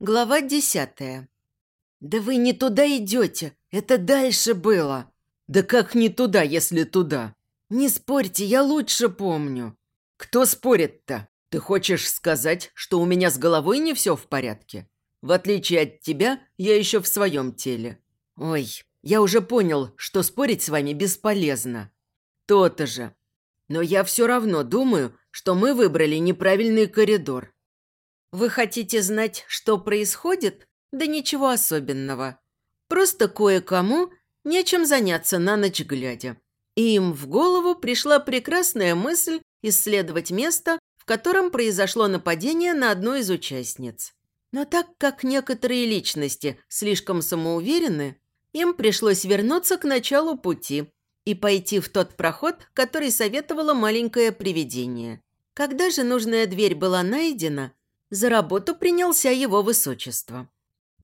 Глава десятая. «Да вы не туда идете, это дальше было». «Да как не туда, если туда?» «Не спорьте, я лучше помню». «Кто спорит-то? Ты хочешь сказать, что у меня с головой не все в порядке? В отличие от тебя, я еще в своем теле». «Ой, я уже понял, что спорить с вами бесполезно». «То-то же. Но я все равно думаю, что мы выбрали неправильный коридор. Вы хотите знать, что происходит? Да ничего особенного. Просто кое-кому нечем заняться на ночь глядя. И им в голову пришла прекрасная мысль исследовать место, в котором произошло нападение на одну из участниц. Но так как некоторые личности слишком самоуверены, им пришлось вернуться к началу пути и пойти в тот проход, который советовало маленькое привидение. Когда же нужная дверь была найдена – за работу принялся его высочество.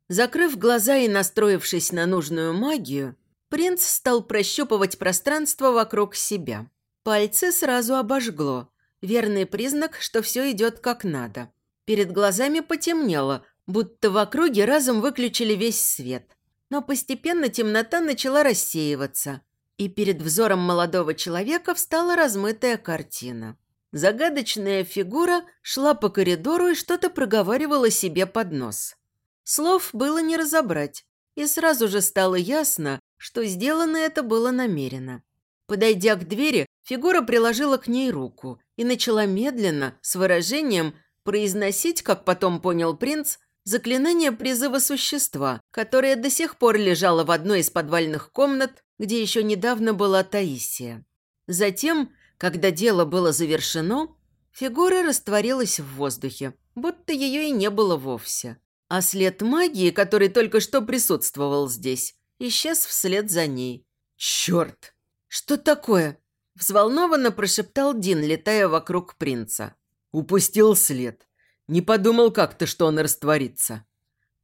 Закрыв глаза и настроившись на нужную магию, принц стал прощупывать пространство вокруг себя. Пальцы сразу обожгло. Верный признак, что все идет как надо. Перед глазами потемнело, будто в округе разом выключили весь свет. Но постепенно темнота начала рассеиваться, и перед взором молодого человека встала размытая картина. Загадочная фигура шла по коридору и что-то проговаривала себе под нос. Слов было не разобрать, и сразу же стало ясно, что сделано это было намеренно. Подойдя к двери, фигура приложила к ней руку и начала медленно, с выражением, произносить, как потом понял принц, заклинание призыва существа, которое до сих пор лежало в одной из подвальных комнат, где еще недавно была Таисия. Затем когда дело было завершено, фигура растворилась в воздухе, будто ее и не было вовсе. А след магии, который только что присутствовал здесь, исчез вслед за ней. «Черт! Что такое?» – взволнованно прошептал Дин, летая вокруг принца. «Упустил след. Не подумал как-то, что он растворится».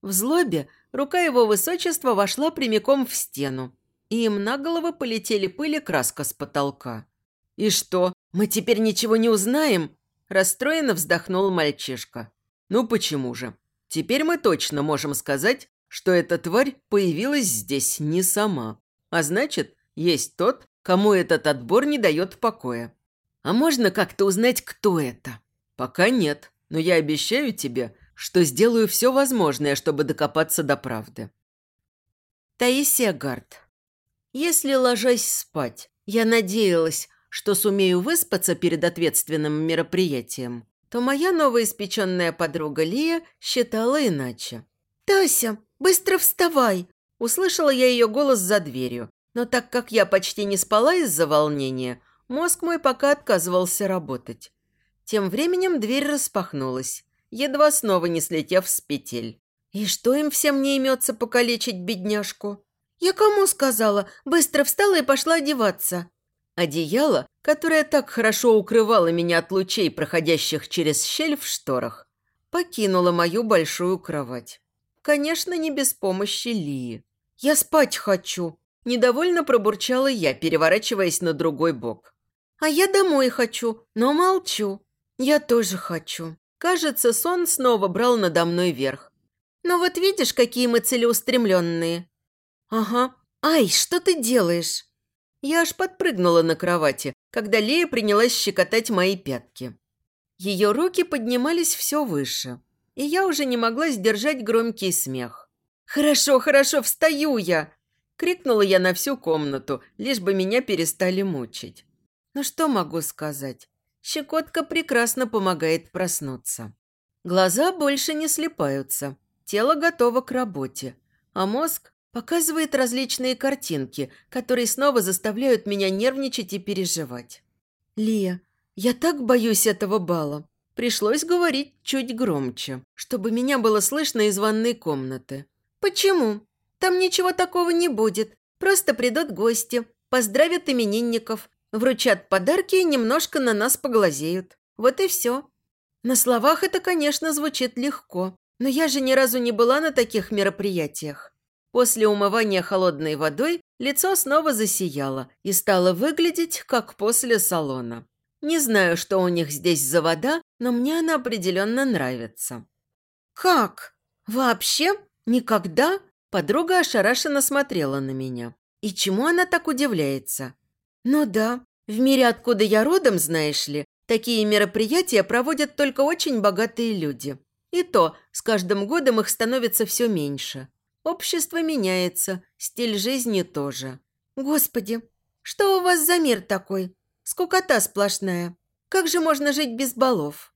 В злобе рука его высочества вошла прямиком в стену, и им на головы полетели пыли краска с потолка. «И что, мы теперь ничего не узнаем?» Расстроенно вздохнул мальчишка. «Ну почему же? Теперь мы точно можем сказать, что эта тварь появилась здесь не сама. А значит, есть тот, кому этот отбор не дает покоя. А можно как-то узнать, кто это? Пока нет, но я обещаю тебе, что сделаю все возможное, чтобы докопаться до правды. Таисия Гард. Если, ложась спать, я надеялась, что сумею выспаться перед ответственным мероприятием, то моя новоиспеченная подруга Лия считала иначе. «Тася, быстро вставай!» Услышала я ее голос за дверью, но так как я почти не спала из-за волнения, мозг мой пока отказывался работать. Тем временем дверь распахнулась, едва снова не слетев с петель. И что им всем не имется покалечить бедняжку? Я кому сказала? Быстро встала и пошла одеваться. Одеяло, которое так хорошо укрывало меня от лучей, проходящих через щель в шторах, покинуло мою большую кровать. Конечно, не без помощи Лии. «Я спать хочу!» – недовольно пробурчала я, переворачиваясь на другой бок. «А я домой хочу, но молчу. Я тоже хочу». Кажется, сон снова брал надо мной верх. «Но вот видишь, какие мы целеустремленные?» «Ага. Ай, что ты делаешь?» Я аж подпрыгнула на кровати, когда Лея принялась щекотать мои пятки. Ее руки поднимались все выше, и я уже не могла сдержать громкий смех. «Хорошо, хорошо, встаю я!» – крикнула я на всю комнату, лишь бы меня перестали мучить. Но что могу сказать? Щекотка прекрасно помогает проснуться. Глаза больше не слепаются, тело готово к работе, а мозг Показывает различные картинки, которые снова заставляют меня нервничать и переживать. «Лия, я так боюсь этого бала». Пришлось говорить чуть громче, чтобы меня было слышно из ванной комнаты. «Почему? Там ничего такого не будет. Просто придут гости, поздравят именинников, вручат подарки и немножко на нас поглазеют. Вот и все. На словах это, конечно, звучит легко, но я же ни разу не была на таких мероприятиях. После умывания холодной водой лицо снова засияло и стало выглядеть, как после салона. Не знаю, что у них здесь за вода, но мне она определенно нравится. «Как?» «Вообще? Никогда?» Подруга ошарашенно смотрела на меня. И чему она так удивляется? «Ну да, в мире, откуда я родом, знаешь ли, такие мероприятия проводят только очень богатые люди. И то, с каждым годом их становится все меньше. Общество меняется, стиль жизни тоже. Господи, что у вас за мир такой? Скукота сплошная. Как же можно жить без балов?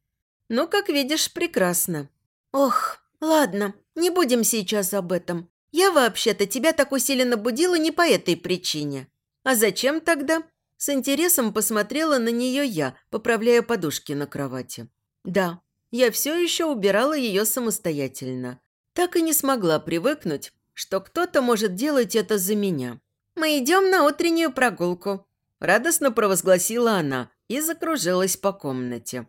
Ну, как видишь, прекрасно. Ох, ладно, не будем сейчас об этом. Я вообще-то тебя так усиленно будила не по этой причине. А зачем тогда? С интересом посмотрела на нее я, поправляя подушки на кровати. Да, я все еще убирала ее самостоятельно. Так и не смогла привыкнуть, что кто-то может делать это за меня. «Мы идем на утреннюю прогулку», – радостно провозгласила она и закружилась по комнате.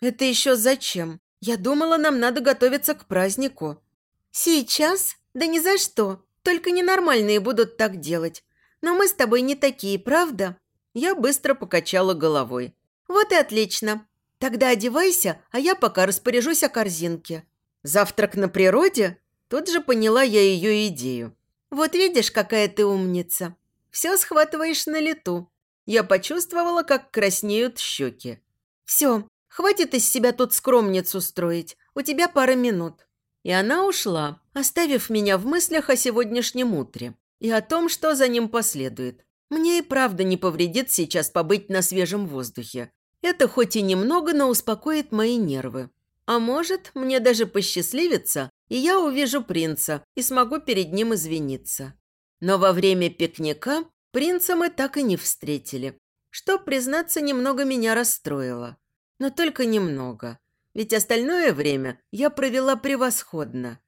«Это еще зачем? Я думала, нам надо готовиться к празднику». «Сейчас? Да ни за что. Только ненормальные будут так делать. Но мы с тобой не такие, правда?» Я быстро покачала головой. «Вот и отлично. Тогда одевайся, а я пока распоряжусь о корзинке». «Завтрак на природе?» Тут же поняла я ее идею. «Вот видишь, какая ты умница. Все схватываешь на лету». Я почувствовала, как краснеют щеки. «Все, хватит из себя тут скромницу строить. У тебя пара минут». И она ушла, оставив меня в мыслях о сегодняшнем утре и о том, что за ним последует. Мне и правда не повредит сейчас побыть на свежем воздухе. Это хоть и немного, но успокоит мои нервы. А может, мне даже посчастливится, и я увижу принца и смогу перед ним извиниться. Но во время пикника принца мы так и не встретили, что, признаться, немного меня расстроило. Но только немного, ведь остальное время я провела превосходно.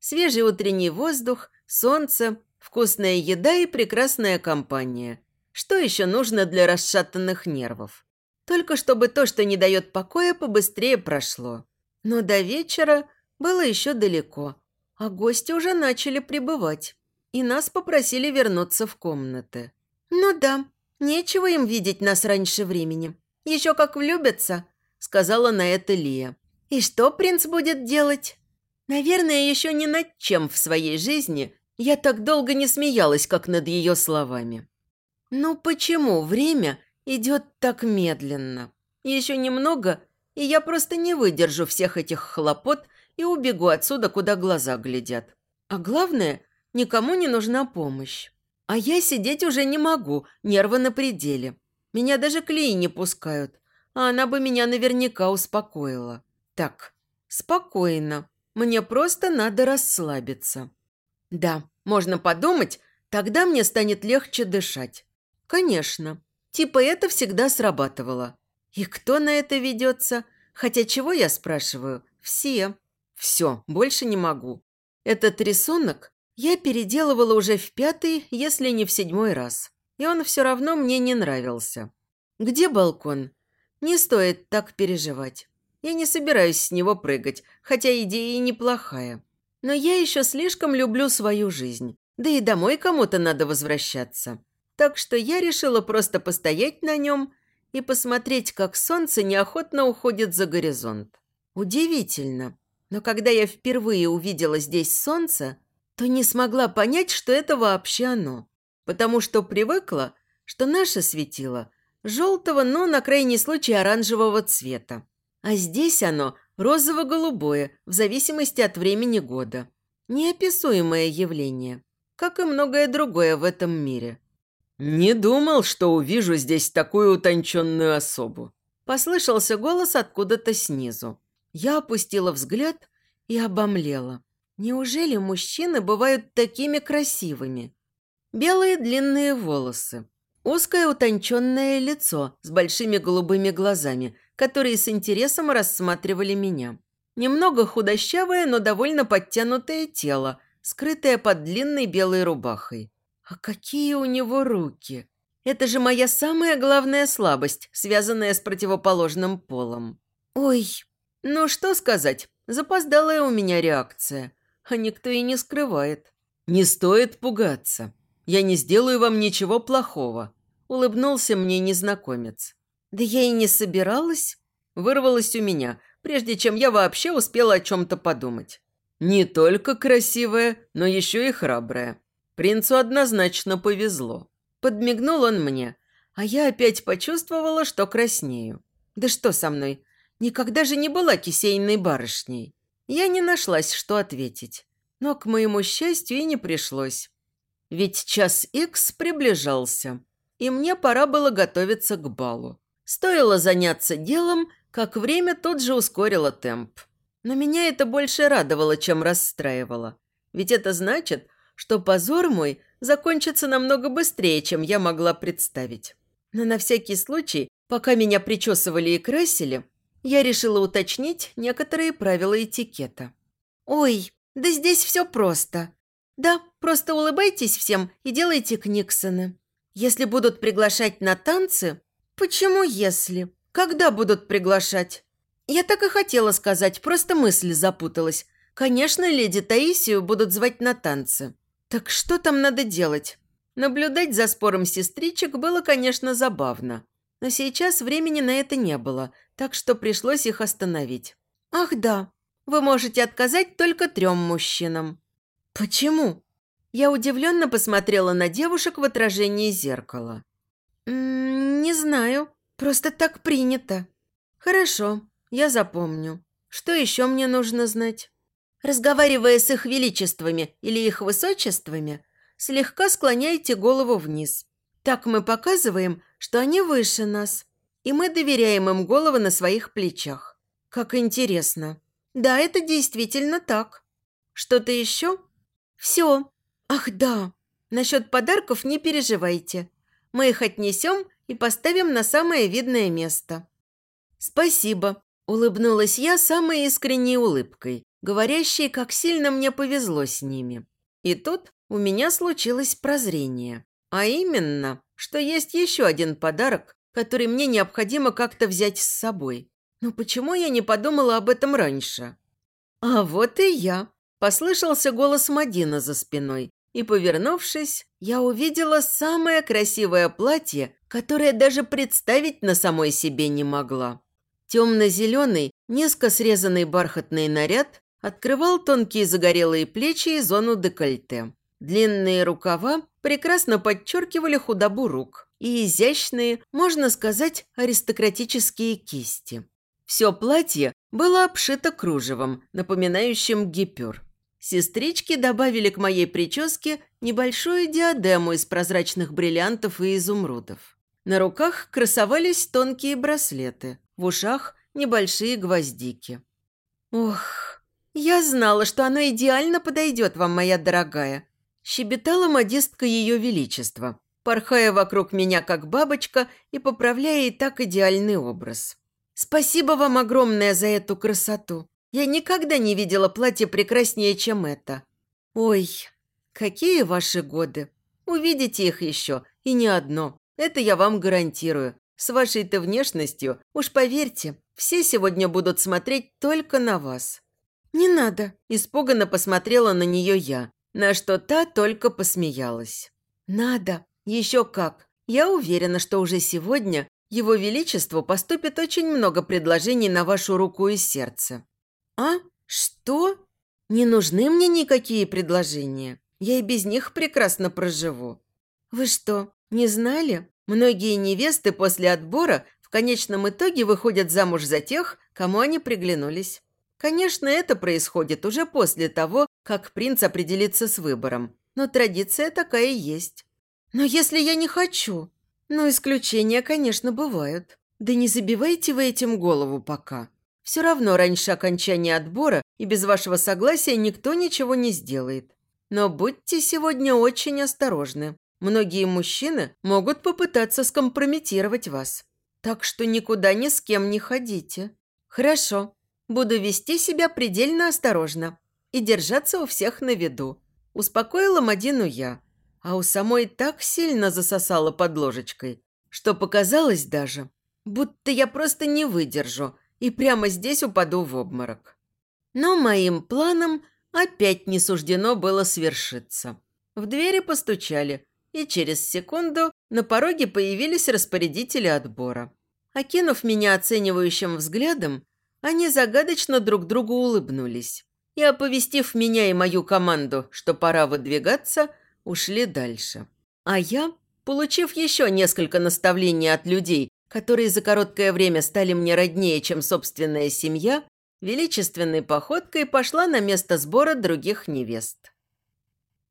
Свежий утренний воздух, солнце, вкусная еда и прекрасная компания. Что еще нужно для расшатанных нервов? Только чтобы то, что не дает покоя, побыстрее прошло. Но до вечера было еще далеко, а гости уже начали прибывать, и нас попросили вернуться в комнаты. «Ну да, нечего им видеть нас раньше времени. Еще как влюбятся», – сказала на это Лия. «И что принц будет делать?» Наверное, еще ни над чем в своей жизни я так долго не смеялась, как над ее словами. «Ну почему время идет так медленно? Еще немного, и я просто не выдержу всех этих хлопот и убегу отсюда, куда глаза глядят. А главное, никому не нужна помощь. А я сидеть уже не могу, нервы на пределе. Меня даже клеи не пускают, а она бы меня наверняка успокоила. Так, спокойно. Мне просто надо расслабиться. Да, можно подумать, тогда мне станет легче дышать. Конечно, типа это всегда срабатывало. И кто на это ведется? Хотя чего я спрашиваю? Все. Все, больше не могу. Этот рисунок я переделывала уже в пятый, если не в седьмой раз. И он все равно мне не нравился. Где балкон? Не стоит так переживать. Я не собираюсь с него прыгать, хотя идея и неплохая. Но я еще слишком люблю свою жизнь. Да и домой кому-то надо возвращаться. Так что я решила просто постоять на нем и посмотреть, как солнце неохотно уходит за горизонт. Удивительно. Но когда я впервые увидела здесь солнце, то не смогла понять, что это вообще оно. Потому что привыкла, что наше светило желтого, но на крайний случай оранжевого цвета. А здесь оно розово-голубое, в зависимости от времени года. Неописуемое явление, как и многое другое в этом мире. «Не думал, что увижу здесь такую утонченную особу», – послышался голос откуда-то снизу. Я опустила взгляд и обомлела. Неужели мужчины бывают такими красивыми? Белые длинные волосы, узкое утонченное лицо с большими голубыми глазами, которые с интересом рассматривали меня. Немного худощавое, но довольно подтянутое тело, скрытое под длинной белой рубахой. А какие у него руки! Это же моя самая главная слабость, связанная с противоположным полом. Ой, ну что сказать, запоздалая у меня реакция. А никто и не скрывает. Не стоит пугаться. Я не сделаю вам ничего плохого. Улыбнулся мне незнакомец. Да я и не собиралась. Вырвалось у меня, прежде чем я вообще успела о чем-то подумать. Не только красивая, но еще и храбрая. Принцу однозначно повезло. Подмигнул он мне, а я опять почувствовала, что краснею. Да что со мной? Никогда же не была кисейной барышней. Я не нашлась, что ответить. Но, к моему счастью, и не пришлось. Ведь час икс приближался, и мне пора было готовиться к балу. Стоило заняться делом, как время тут же ускорило темп. Но меня это больше радовало, чем расстраивало. Ведь это значит, что позор мой закончится намного быстрее, чем я могла представить. Но на всякий случай, пока меня причесывали и красили, я решила уточнить некоторые правила этикета. «Ой, да здесь все просто. Да, просто улыбайтесь всем и делайте книксоны. Если будут приглашать на танцы... Почему если? Когда будут приглашать? Я так и хотела сказать, просто мысль запуталась. Конечно, леди Таисию будут звать на танцы. Так что там надо делать? Наблюдать за спором сестричек было, конечно, забавно. Но сейчас времени на это не было, так что пришлось их остановить. «Ах да, вы можете отказать только трем мужчинам». «Почему?» Я удивленно посмотрела на девушек в отражении зеркала. «М -м, «Не знаю, просто так принято». «Хорошо, я запомню. Что еще мне нужно знать?» Разговаривая с их величествами или их высочествами, слегка склоняйте голову вниз. Так мы показываем, что они выше нас, и мы доверяем им головы на своих плечах. Как интересно. Да, это действительно так. Что-то еще? Все. Ах, да. Насчет подарков не переживайте. Мы их отнесем и поставим на самое видное место. Спасибо. Улыбнулась я самой искренней улыбкой, говорящей, как сильно мне повезло с ними. И тут у меня случилось прозрение. А именно, что есть еще один подарок, который мне необходимо как-то взять с собой. Но почему я не подумала об этом раньше? А вот и я. Послышался голос Мадина за спиной. И, повернувшись, я увидела самое красивое платье, которое даже представить на самой себе не могла. Темно-зеленый, низко срезанный бархатный наряд открывал тонкие загорелые плечи и зону декольте. Длинные рукава прекрасно подчеркивали худобу рук и изящные, можно сказать, аристократические кисти. Все платье было обшито кружевом, напоминающим гипюр. Сестрички добавили к моей прическе небольшую диадему из прозрачных бриллиантов и изумрудов. На руках красовались тонкие браслеты, в ушах небольшие гвоздики. Ох, я знала, что оно идеально подойдет вам, моя дорогая. Щебетала модистка Ее Величества, порхая вокруг меня как бабочка и поправляя и так идеальный образ. «Спасибо вам огромное за эту красоту. Я никогда не видела платье прекраснее, чем это. Ой, какие ваши годы. Увидите их еще, и не одно. Это я вам гарантирую. С вашей-то внешностью, уж поверьте, все сегодня будут смотреть только на вас». «Не надо», – испуганно посмотрела на нее я, на что та только посмеялась. «Надо, еще как. Я уверена, что уже сегодня его Величеству поступит очень много предложений на вашу руку и сердце». «А? Что? Не нужны мне никакие предложения. Я и без них прекрасно проживу». «Вы что, не знали? Многие невесты после отбора в конечном итоге выходят замуж за тех, кому они приглянулись. Конечно, это происходит уже после того, как принц определится с выбором. Но традиция такая есть. Но если я не хочу? Ну, исключения, конечно, бывают. Да не забивайте вы этим голову пока. Все равно раньше окончания отбора и без вашего согласия никто ничего не сделает. Но будьте сегодня очень осторожны. Многие мужчины могут попытаться скомпрометировать вас. Так что никуда ни с кем не ходите. Хорошо. Буду вести себя предельно осторожно и держаться у всех на виду. Успокоила Мадину я, а у самой так сильно засосала под ложечкой, что показалось даже, будто я просто не выдержу и прямо здесь упаду в обморок. Но моим планам опять не суждено было свершиться. В двери постучали, и через секунду на пороге появились распорядители отбора. Окинув меня оценивающим взглядом, они загадочно друг другу улыбнулись. и, оповестив меня и мою команду, что пора выдвигаться, ушли дальше. А я, получив еще несколько наставлений от людей, которые за короткое время стали мне роднее, чем собственная семья, величественной походкой пошла на место сбора других невест.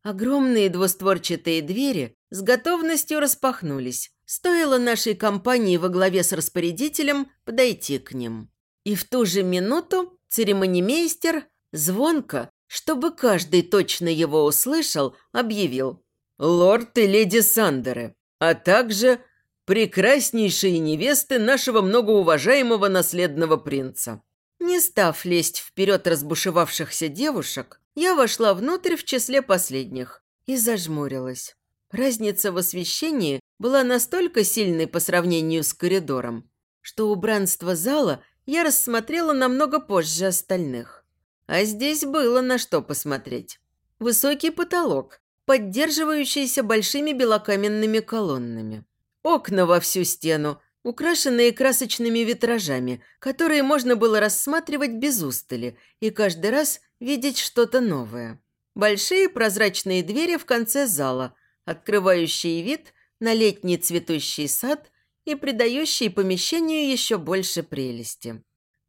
Огромные двустворчатые двери с готовностью распахнулись. Стоило нашей компании во главе с распорядителем подойти к ним. И в ту же минуту церемонимейстер звонко, чтобы каждый точно его услышал, объявил «Лорд и леди Сандеры, а также прекраснейшие невесты нашего многоуважаемого наследного принца». Не став лезть вперед разбушевавшихся девушек, я вошла внутрь в числе последних и зажмурилась. Разница в освещении была настолько сильной по сравнению с коридором, что убранство зала я рассмотрела намного позже остальных. А здесь было на что посмотреть. Высокий потолок, поддерживающийся большими белокаменными колоннами. Окна во всю стену, украшенные красочными витражами, которые можно было рассматривать без устали и каждый раз видеть что-то новое. Большие прозрачные двери в конце зала, открывающие вид на летний цветущий сад и придающие помещению еще больше прелести.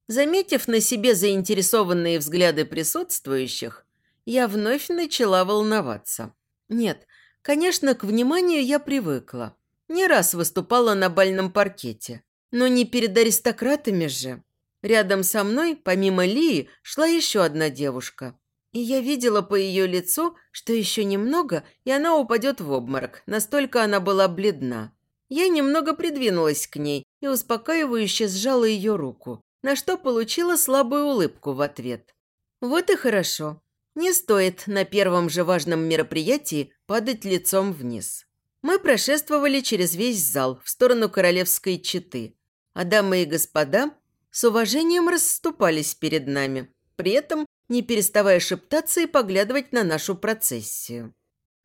Заметив на себе заинтересованные взгляды присутствующих, я вновь начала волноваться. Нет, конечно, к вниманию я привыкла. Не раз выступала на бальном паркете. Но не перед аристократами же. Рядом со мной, помимо Лии, шла еще одна девушка. И я видела по ее лицу, что еще немного, и она упадет в обморок. Настолько она была бледна. Я немного придвинулась к ней и успокаивающе сжала ее руку, на что получила слабую улыбку в ответ. Вот и хорошо. Не стоит на первом же важном мероприятии падать лицом вниз. Мы прошествовали через весь зал в сторону королевской четы, а дамы и господа с уважением расступались перед нами, при этом не переставая шептаться и поглядывать на нашу процессию.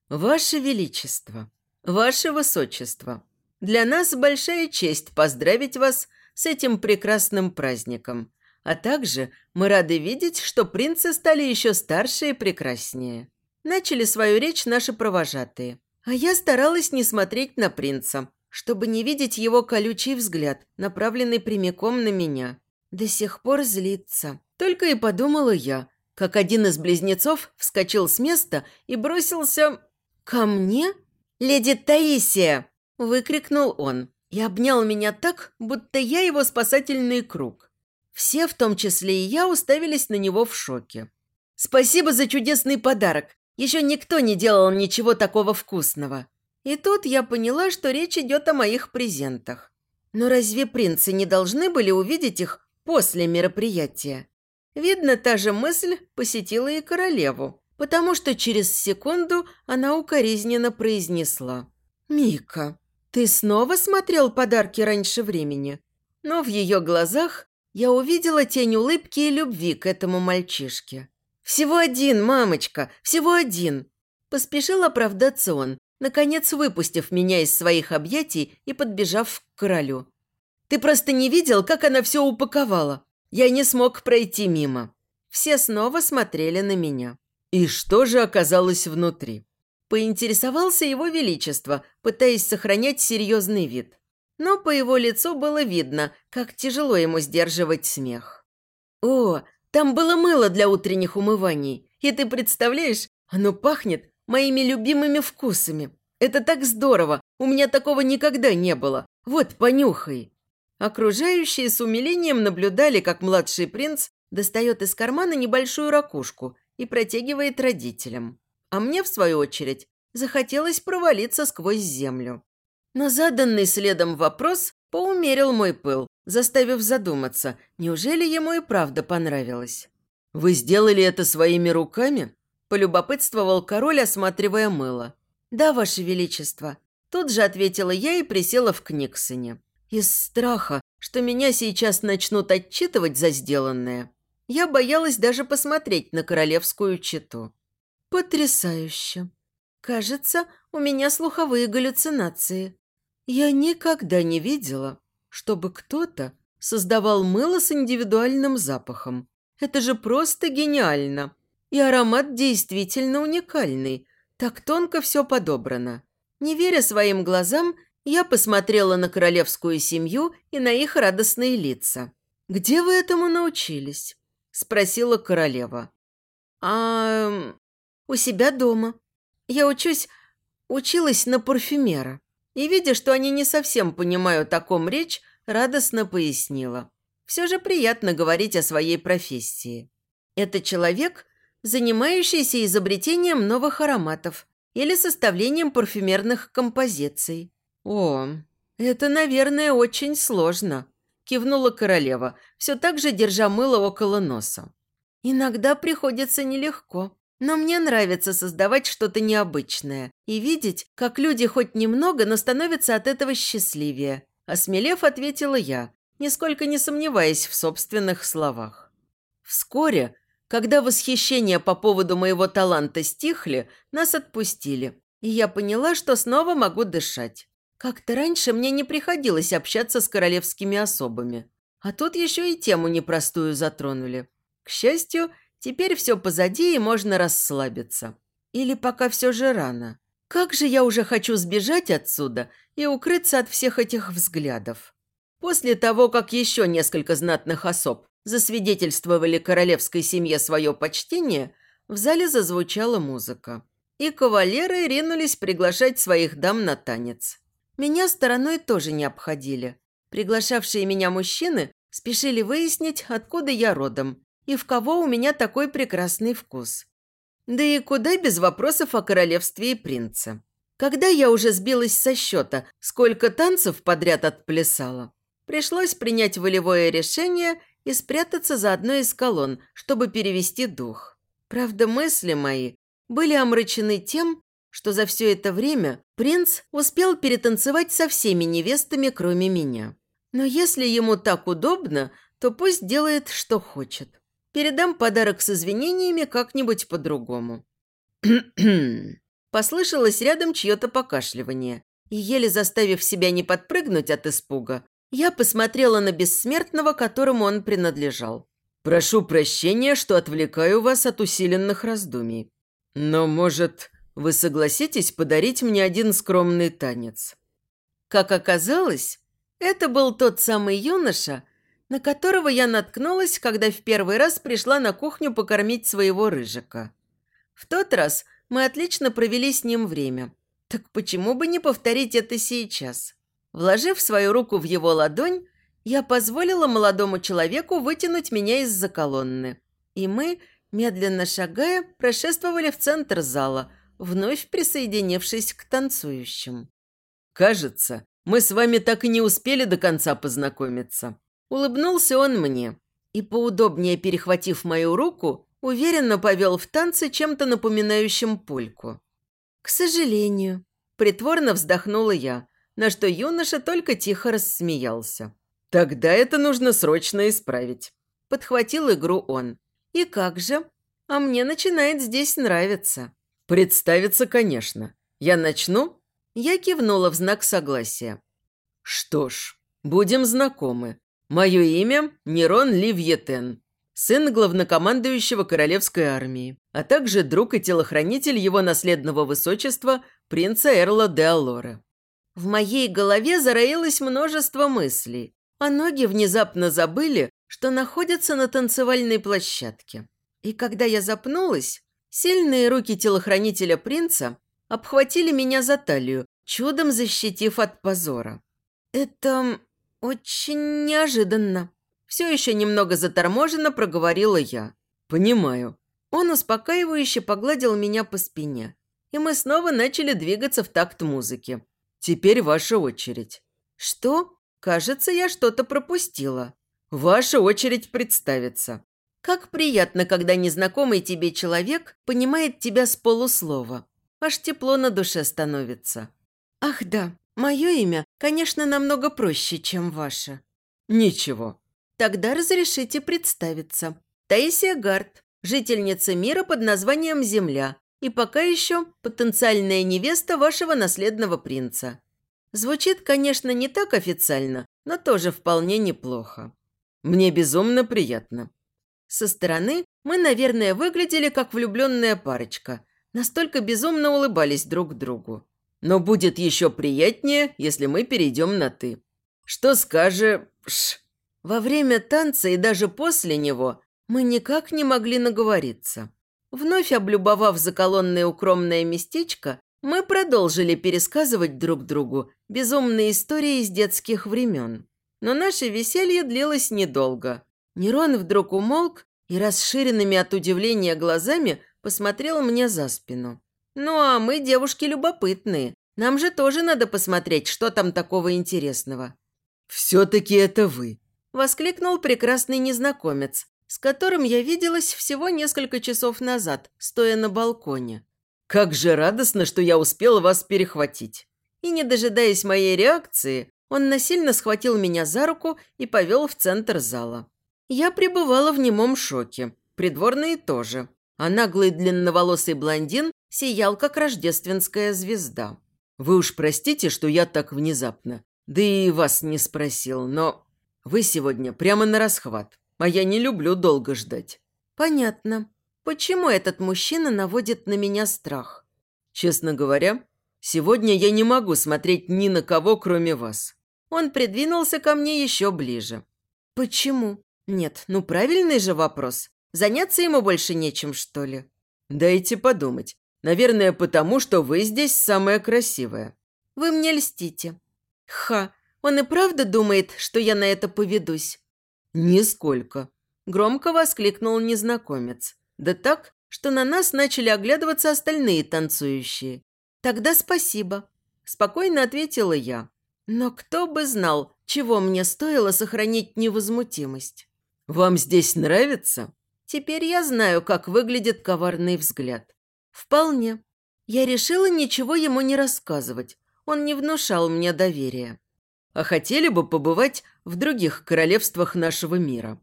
«Ваше Величество! Ваше Высочество! Для нас большая честь поздравить вас с этим прекрасным праздником, а также мы рады видеть, что принцы стали еще старше и прекраснее». Начали свою речь наши провожатые – а я старалась не смотреть на принца, чтобы не видеть его колючий взгляд, направленный прямиком на меня. До сих пор злится. Только и подумала я, как один из близнецов вскочил с места и бросился... «Ко мне? Леди Таисия!» – выкрикнул он и обнял меня так, будто я его спасательный круг. Все, в том числе и я, уставились на него в шоке. «Спасибо за чудесный подарок. Еще никто не делал ничего такого вкусного. И тут я поняла, что речь идет о моих презентах. Но разве принцы не должны были увидеть их после мероприятия? Видно, та же мысль посетила и королеву, потому что через секунду она укоризненно произнесла. «Мика, ты снова смотрел подарки раньше времени?» Но в ее глазах я увидела тень улыбки и любви к этому мальчишке. «Всего один, мамочка, всего один!» Поспешил оправдаться он, наконец выпустив меня из своих объятий и подбежав к королю. «Ты просто не видел, как она все упаковала. Я не смог пройти мимо». Все снова смотрели на меня. И что же оказалось внутри? Поинтересовался его величество, пытаясь сохранять серьезный вид. Но по его лицу было видно, как тяжело ему сдерживать смех. «О, там было мыло для утренних умываний. И ты представляешь, оно пахнет моими любимыми вкусами. Это так здорово, у меня такого никогда не было. Вот, понюхай». Окружающие с умилением наблюдали, как младший принц достает из кармана небольшую ракушку и протягивает родителям. А мне, в свою очередь, захотелось провалиться сквозь землю. Но заданный следом вопрос поумерил мой пыл, заставив задуматься, неужели ему и правда понравилось. «Вы сделали это своими руками?» – полюбопытствовал король, осматривая мыло. «Да, ваше величество». Тут же ответила я и присела в Книксоне. Из страха, что меня сейчас начнут отчитывать за сделанное, я боялась даже посмотреть на королевскую чету. Потрясающе. Кажется, у меня слуховые галлюцинации. Я никогда не видела, чтобы кто-то создавал мыло с индивидуальным запахом. Это же просто гениально. И аромат действительно уникальный. Так тонко все подобрано. Не веря своим глазам, я посмотрела на королевскую семью и на их радостные лица. «Где вы этому научились?» – спросила королева. «А... у себя дома. Я учусь... училась на парфюмера. И, видя, что они не совсем понимают, о ком речь, радостно пояснила. Все же приятно говорить о своей профессии. Это человек, занимающийся изобретением новых ароматов или составлением парфюмерных композиций. «О, это, наверное, очень сложно», – кивнула королева, все так же держа мыло около носа. «Иногда приходится нелегко, но мне нравится создавать что-то необычное и видеть, как люди хоть немного, но становятся от этого счастливее», – осмелев, ответила я, нисколько не сомневаясь в собственных словах. Вскоре когда восхищение по поводу моего таланта стихли, нас отпустили, и я поняла, что снова могу дышать. Как-то раньше мне не приходилось общаться с королевскими особами. А тут еще и тему непростую затронули. К счастью, теперь все позади и можно расслабиться. Или пока все же рано. Как же я уже хочу сбежать отсюда и укрыться от всех этих взглядов. После того, как еще несколько знатных особ засвидетельствовали королевской семье свое почтение, в зале зазвучала музыка. И кавалеры ринулись приглашать своих дам на танец. Меня стороной тоже не обходили. Приглашавшие меня мужчины спешили выяснить, откуда я родом и в кого у меня такой прекрасный вкус. Да и куда без вопросов о королевстве и принце. Когда я уже сбилась со счета, сколько танцев подряд отплясала, пришлось принять волевое решение и спрятаться за одной из колонн, чтобы перевести дух. Правда, мысли мои были омрачены тем, что за все это время принц успел перетанцевать со всеми невестами, кроме меня. Но если ему так удобно, то пусть делает, что хочет. Передам подарок с извинениями как-нибудь по-другому. Послышалось рядом чье-то покашливание, и, еле заставив себя не подпрыгнуть от испуга, я посмотрела на бессмертного, которому он принадлежал. «Прошу прощения, что отвлекаю вас от усиленных раздумий. Но, может, вы согласитесь подарить мне один скромный танец?» Как оказалось, это был тот самый юноша, на которого я наткнулась, когда в первый раз пришла на кухню покормить своего рыжика. В тот раз мы отлично провели с ним время. Так почему бы не повторить это сейчас? Вложив свою руку в его ладонь, я позволила молодому человеку вытянуть меня из-за колонны. И мы, медленно шагая, прошествовали в центр зала, вновь присоединившись к танцующим. «Кажется, мы с вами так и не успели до конца познакомиться». Улыбнулся он мне и, поудобнее перехватив мою руку, уверенно повел в танце чем-то напоминающим польку. «К сожалению», – притворно вздохнула я, на что юноша только тихо рассмеялся. «Тогда это нужно срочно исправить», – подхватил игру он. «И как же? А мне начинает здесь нравиться». «Представиться, конечно. Я начну?» Я кивнула в знак согласия. «Что ж, будем знакомы. Мое имя – Нерон Ливьетен, сын главнокомандующего Королевской армии, а также друг и телохранитель его наследного высочества принца Эрла де Алоре. В моей голове зароилось множество мыслей, а ноги внезапно забыли, что находятся на танцевальной площадке. И когда я запнулась, сильные руки телохранителя принца обхватили меня за талию, чудом защитив от позора. Это очень неожиданно. Все еще немного заторможенно проговорила я. «Понимаю». Он успокаивающе погладил меня по спине, и мы снова начали двигаться в такт музыки. Теперь ваша очередь». «Что? Кажется, я что-то пропустила». «Ваша очередь представиться». «Как приятно, когда незнакомый тебе человек понимает тебя с полуслова. Аж тепло на душе становится». «Ах да, мое имя, конечно, намного проще, чем ваше». «Ничего». «Тогда разрешите представиться. Таисия Гард, жительница мира под названием Земля, и пока еще потенциальная невеста вашего наследного принца. Звучит, конечно, не так официально, но тоже вполне неплохо. Мне безумно приятно. Со стороны мы, наверное, выглядели как влюбленная парочка. Настолько безумно улыбались друг другу. Но будет еще приятнее, если мы перейдем на «ты». Что скажешь? Во время танца и даже после него мы никак не могли наговориться. Вновь облюбовав заколонное укромное местечко, мы продолжили пересказывать друг другу безумные истории из детских времен. Но наше веселье длилось недолго. Нерон вдруг умолк и расширенными от удивления глазами посмотрел мне за спину. «Ну а мы девушки любопытные. Нам же тоже надо посмотреть, что там такого интересного». «Все-таки это вы», – воскликнул прекрасный незнакомец, с которым я виделась всего несколько часов назад, стоя на балконе. «Как же радостно, что я успела вас перехватить!» И, не дожидаясь моей реакции, он насильно схватил меня за руку и повел в центр зала. Я пребывала в немом шоке, придворные тоже, а наглый длинноволосый блондин сиял, как рождественская звезда. «Вы уж простите, что я так внезапно, да и вас не спросил, но вы сегодня прямо на расхват, а я не люблю долго ждать». «Понятно. Почему этот мужчина наводит на меня страх?» «Честно говоря, сегодня я не могу смотреть ни на кого, кроме вас». Он придвинулся ко мне еще ближе. «Почему? Нет, ну правильный же вопрос. Заняться ему больше нечем, что ли?» «Дайте подумать. Наверное, потому что вы здесь самая красивая». «Вы мне льстите». «Ха, он и правда думает, что я на это поведусь?» «Нисколько», – громко воскликнул незнакомец. Да так, что на нас начали оглядываться остальные танцующие. «Тогда спасибо», – спокойно ответила я. Но кто бы знал, чего мне стоило сохранить невозмутимость. «Вам здесь нравится?» Теперь я знаю, как выглядит коварный взгляд. Вполне. Я решила ничего ему не рассказывать. Он не внушал мне доверия. А хотели бы побывать в других королевствах нашего мира?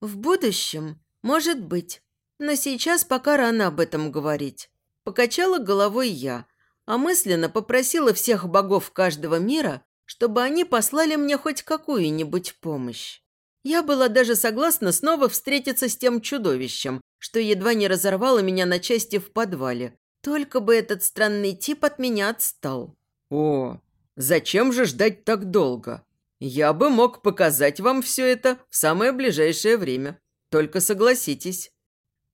В будущем, может быть. Но сейчас пока рано об этом говорить. Покачала головой я, а мысленно попросила всех богов каждого мира, чтобы они послали мне хоть какую-нибудь помощь. Я была даже согласна снова встретиться с тем чудовищем, что едва не разорвало меня на части в подвале. Только бы этот странный тип от меня отстал. О, зачем же ждать так долго? Я бы мог показать вам все это в самое ближайшее время. Только согласитесь.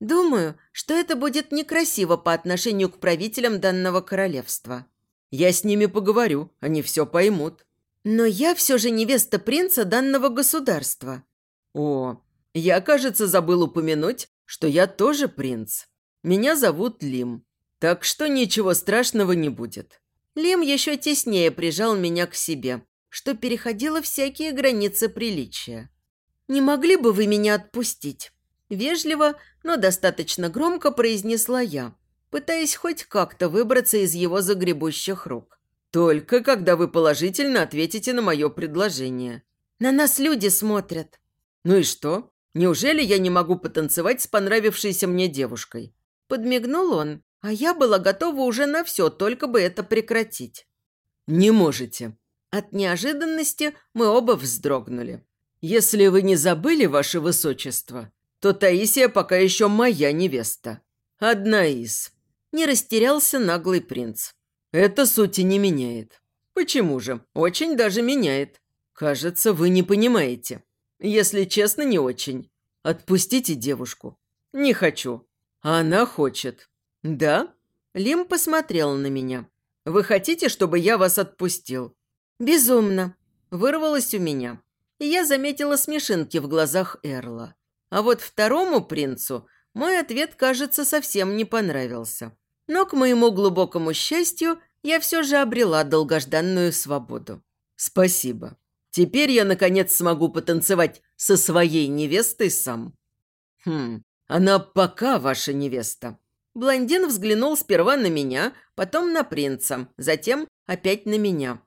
Думаю, что это будет некрасиво по отношению к правителям данного королевства. Я с ними поговорю, они все поймут. Но я все же невеста принца данного государства. О, я, кажется, забыл упомянуть, что я тоже принц. Меня зовут Лим, так что ничего страшного не будет. Лим еще теснее прижал меня к себе, что переходило всякие границы приличия. «Не могли бы вы меня отпустить?» Вежливо, но достаточно громко произнесла я, пытаясь хоть как-то выбраться из его загребущих рук. «Только когда вы положительно ответите на мое предложение». «На нас люди смотрят». «Ну и что? Неужели я не могу потанцевать с понравившейся мне девушкой?» Подмигнул он, а я была готова уже на все, только бы это прекратить. «Не можете». От неожиданности мы оба вздрогнули. «Если вы не забыли, ваше высочество, то Таисия пока еще моя невеста. Одна из. Не растерялся наглый принц. Это сути не меняет. Почему же? Очень даже меняет. Кажется, вы не понимаете. Если честно, не очень. Отпустите девушку. Не хочу. Она хочет. Да? Лим посмотрел на меня. Вы хотите, чтобы я вас отпустил? Безумно. Вырвалось у меня. И я заметила смешинки в глазах Эрла. А вот второму принцу мой ответ, кажется, совсем не понравился. Но, к моему глубокому счастью, я все же обрела долгожданную свободу. «Спасибо. Теперь я, наконец, смогу потанцевать со своей невестой сам». «Хм, она пока ваша невеста». Блондин взглянул сперва на меня, потом на принца, затем опять на меня.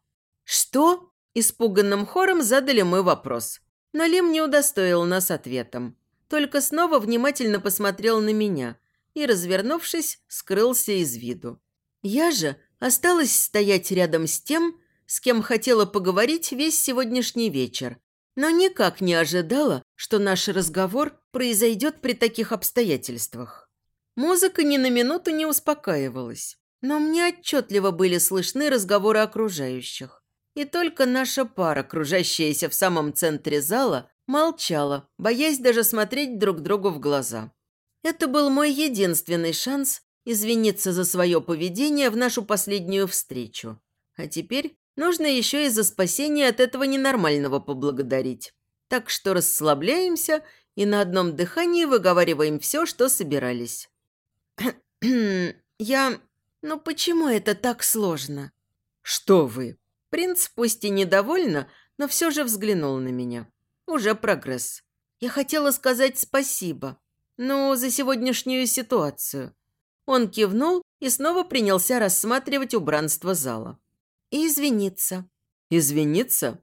«Что?» – испуганным хором задали мой вопрос. Но Лим не удостоил нас ответом только снова внимательно посмотрел на меня и, развернувшись, скрылся из виду. Я же осталась стоять рядом с тем, с кем хотела поговорить весь сегодняшний вечер, но никак не ожидала, что наш разговор произойдет при таких обстоятельствах. Музыка ни на минуту не успокаивалась, но мне отчетливо были слышны разговоры окружающих. И только наша пара, кружащаяся в самом центре зала, молчала, боясь даже смотреть друг другу в глаза. Это был мой единственный шанс извиниться за свое поведение в нашу последнюю встречу. А теперь нужно еще и за спасение от этого ненормального поблагодарить. Так что расслабляемся и на одном дыхании выговариваем все, что собирались. «Я... Ну почему это так сложно?» «Что вы?» Принц пусть и недовольно, но все же взглянул на меня. Уже прогресс. Я хотела сказать спасибо. Ну, за сегодняшнюю ситуацию. Он кивнул и снова принялся рассматривать убранство зала. И извиниться. Извиниться?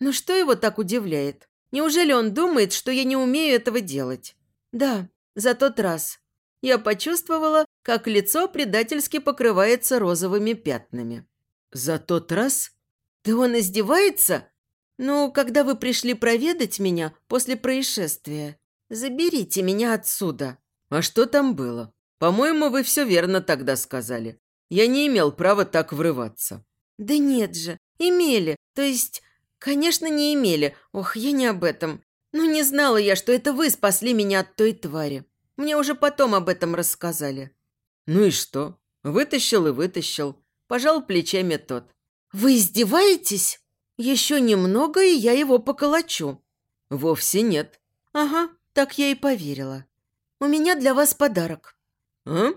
Ну что его так удивляет? Неужели он думает, что я не умею этого делать? Да, за тот раз. Я почувствовала, как лицо предательски покрывается розовыми пятнами. За тот раз? «Да он издевается? Ну, когда вы пришли проведать меня после происшествия, заберите меня отсюда». «А что там было? По-моему, вы все верно тогда сказали. Я не имел права так врываться». «Да нет же, имели. То есть, конечно, не имели. Ох, я не об этом. Ну, не знала я, что это вы спасли меня от той твари. Мне уже потом об этом рассказали». «Ну и что? Вытащил и вытащил». Пожал плечами тот. «Вы издеваетесь? Еще немного, и я его поколочу». «Вовсе нет». «Ага, так я и поверила. У меня для вас подарок». «А?»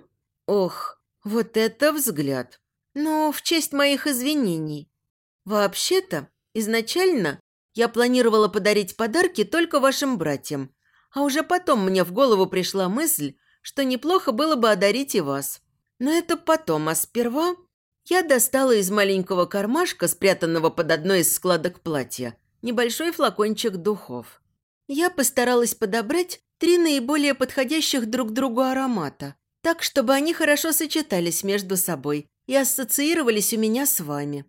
«Ох, вот это взгляд. Ну, в честь моих извинений. Вообще-то, изначально я планировала подарить подарки только вашим братьям, а уже потом мне в голову пришла мысль, что неплохо было бы одарить и вас. Но это потом, а сперва я достала из маленького кармашка, спрятанного под одной из складок платья, небольшой флакончик духов. Я постаралась подобрать три наиболее подходящих друг другу аромата, так, чтобы они хорошо сочетались между собой и ассоциировались у меня с вами.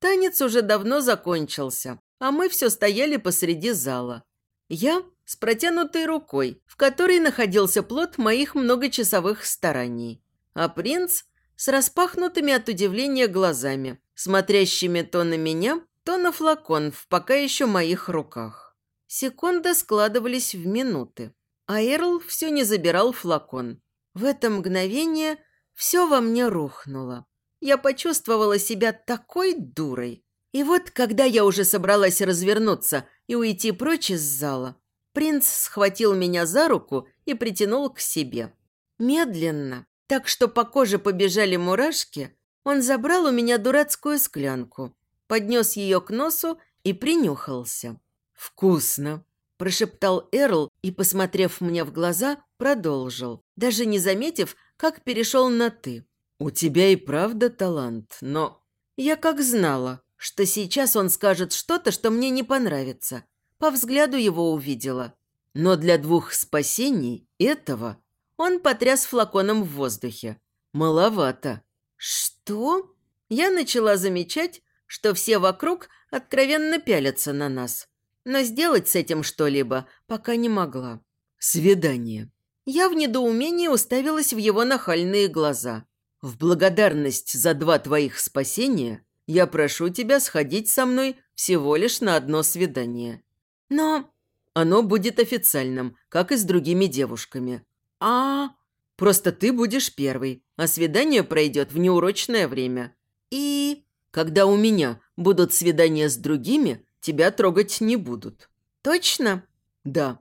Танец уже давно закончился, а мы все стояли посреди зала. Я с протянутой рукой, в которой находился плод моих многочасовых стараний, а принц с распахнутыми от удивления глазами, смотрящими то на меня, то на флакон в пока еще моих руках. Секунды складывались в минуты, а Эрл все не забирал флакон. В это мгновение все во мне рухнуло. Я почувствовала себя такой дурой. И вот, когда я уже собралась развернуться и уйти прочь из зала, принц схватил меня за руку и притянул к себе. Медленно, так что по коже побежали мурашки, он забрал у меня дурацкую склянку, поднес ее к носу и принюхался. «Вкусно!» – прошептал Эрл и, посмотрев мне в глаза, продолжил, даже не заметив, как перешел на «ты». «У тебя и правда талант, но...» Я как знала, что сейчас он скажет что-то, что мне не понравится. По взгляду его увидела. Но для двух спасений этого он потряс флаконом в воздухе. «Маловато». «Что?» Я начала замечать, что все вокруг откровенно пялятся на нас. Но сделать с этим что-либо пока не могла. «Свидание». Я в недоумении уставилась в его нахальные глаза. «В благодарность за два твоих спасения я прошу тебя сходить со мной всего лишь на одно свидание». «Но...» «Оно будет официальным, как и с другими девушками. А, просто ты будешь первый, а свидание пройдет в неурочное время. И когда у меня будут свидания с другими, тебя трогать не будут. Точно? Да.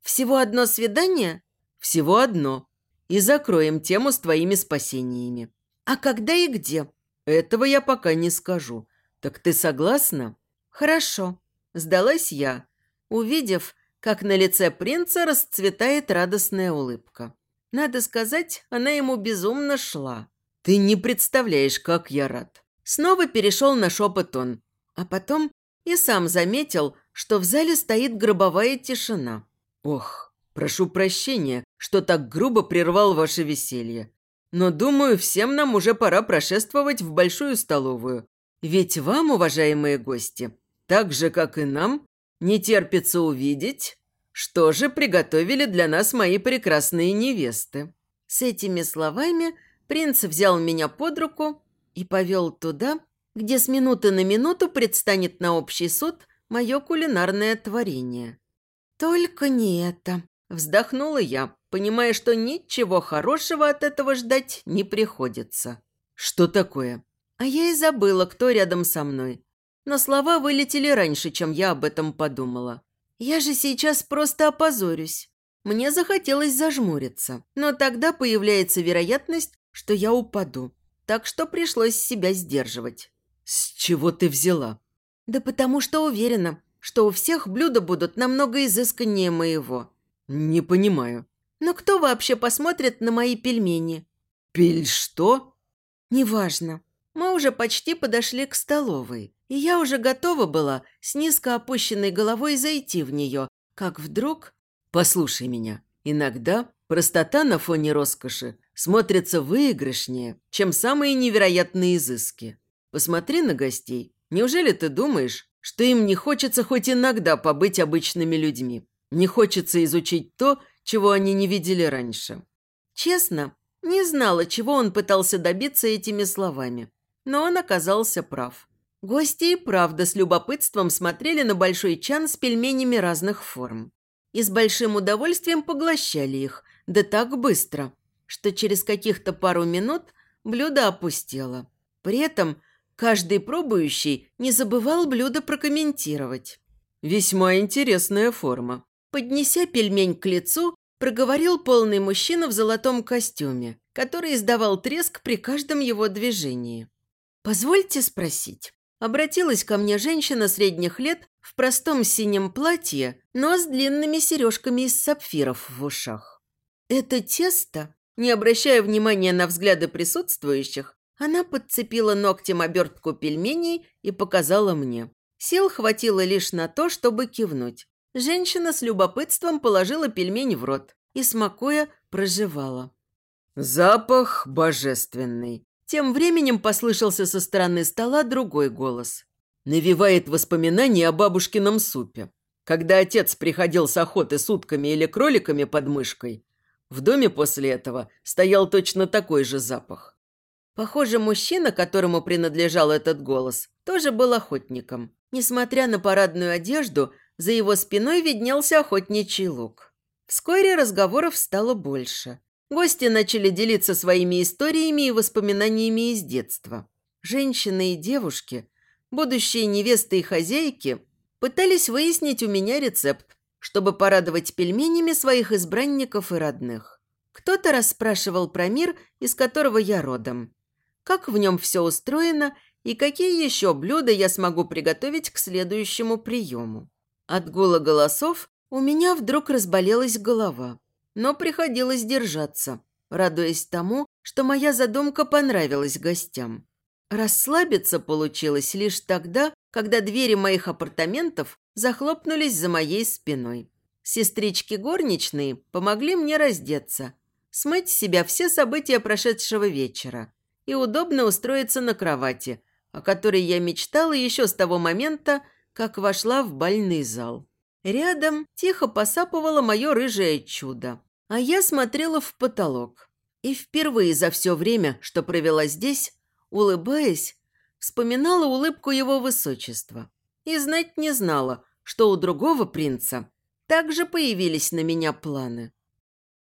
Всего одно свидание? Всего одно. И закроем тему с твоими спасениями. А когда и где? Этого я пока не скажу. Так ты согласна? Хорошо. Сдалась я, увидев, как на лице принца расцветает радостная улыбка. Надо сказать, она ему безумно шла. «Ты не представляешь, как я рад!» Снова перешел на шепот он, а потом и сам заметил, что в зале стоит гробовая тишина. «Ох, прошу прощения, что так грубо прервал ваше веселье. Но, думаю, всем нам уже пора прошествовать в большую столовую. Ведь вам, уважаемые гости, так же, как и нам, Не терпится увидеть, что же приготовили для нас мои прекрасные невесты». С этими словами принц взял меня под руку и повел туда, где с минуты на минуту предстанет на общий суд мое кулинарное творение. «Только не это», – вздохнула я, понимая, что ничего хорошего от этого ждать не приходится. «Что такое?» А я и забыла, кто рядом со мной. Но слова вылетели раньше, чем я об этом подумала. Я же сейчас просто опозорюсь. Мне захотелось зажмуриться, но тогда появляется вероятность, что я упаду. Так что пришлось себя сдерживать. «С чего ты взяла?» «Да потому что уверена, что у всех блюда будут намного изысканнее моего». «Не понимаю». «Но кто вообще посмотрит на мои пельмени?» «Пель что?» «Неважно. Мы уже почти подошли к столовой, и я уже готова была с низко опущенной головой зайти в нее, как вдруг... Послушай меня, иногда простота на фоне роскоши смотрится выигрышнее, чем самые невероятные изыски. Посмотри на гостей. Неужели ты думаешь, что им не хочется хоть иногда побыть обычными людьми? Не хочется изучить то, чего они не видели раньше? Честно, не знала, чего он пытался добиться этими словами. Но он оказался прав. Гости и правда с любопытством смотрели на большой чан с пельменями разных форм. И с большим удовольствием поглощали их, да так быстро, что через каких-то пару минут блюдо опустело. При этом Каждый пробующий не забывал блюдо прокомментировать. «Весьма интересная форма». Поднеся пельмень к лицу, проговорил полный мужчина в золотом костюме, который издавал треск при каждом его движении. «Позвольте спросить». Обратилась ко мне женщина средних лет в простом синем платье, но с длинными сережками из сапфиров в ушах. «Это тесто?» Не обращая внимания на взгляды присутствующих, она подцепила ногтем обертку пельменей и показала мне. Сил хватило лишь на то, чтобы кивнуть. Женщина с любопытством положила пельмень в рот и, смакуя, проживала. «Запах божественный!» Тем временем послышался со стороны стола другой голос. Навевает воспоминания о бабушкином супе. Когда отец приходил с охоты с утками или кроликами под мышкой, в доме после этого стоял точно такой же запах. Похоже, мужчина, которому принадлежал этот голос, тоже был охотником. Несмотря на парадную одежду, за его спиной виднелся охотничий лук. Вскоре разговоров стало больше. Гости начали делиться своими историями и воспоминаниями из детства. Женщины и девушки, будущие невесты и хозяйки, пытались выяснить у меня рецепт, чтобы порадовать пельменями своих избранников и родных. Кто-то расспрашивал про мир, из которого я родом как в нем все устроено и какие еще блюда я смогу приготовить к следующему приему. От гула голосов у меня вдруг разболелась голова, но приходилось держаться, радуясь тому, что моя задумка понравилась гостям. Расслабиться получилось лишь тогда, когда двери моих апартаментов захлопнулись за моей спиной. Сестрички горничные помогли мне раздеться, смыть с себя все события прошедшего вечера и удобно устроиться на кровати, о которой я мечтала еще с того момента, как вошла в бальный зал. Рядом тихо посапывало мое рыжее чудо, а я смотрела в потолок. И впервые за все время, что провела здесь, улыбаясь, вспоминала улыбку его высочества. И знать не знала, что у другого принца также появились на меня планы.